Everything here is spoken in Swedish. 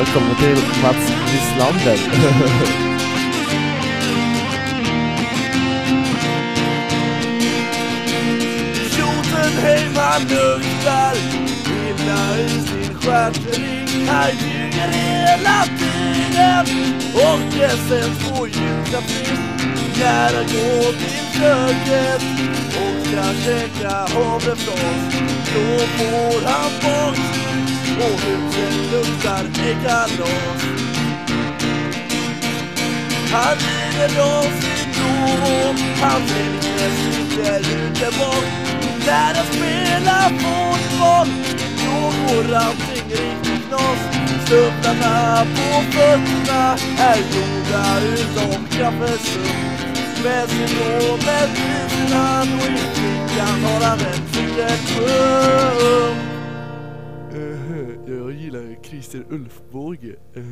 Välkommen till Mats Wislander. Jotunheim han luktar illa i sin stjärtring Han ljuger hela tiden och sen får ljusa När han går till köket och ska käka havrefras Då får han bort och huset luktar ekalas. Han lider av syndrom, han helgnes sitter ute bak När han spelar fotboll, då går allting riktigt knas Stövlarna på fötterna är gjorda utav kaffesump Med sin i med priserna och i fickan har han en cigarettpump jag gillar Christer Ulfbåge. Eh,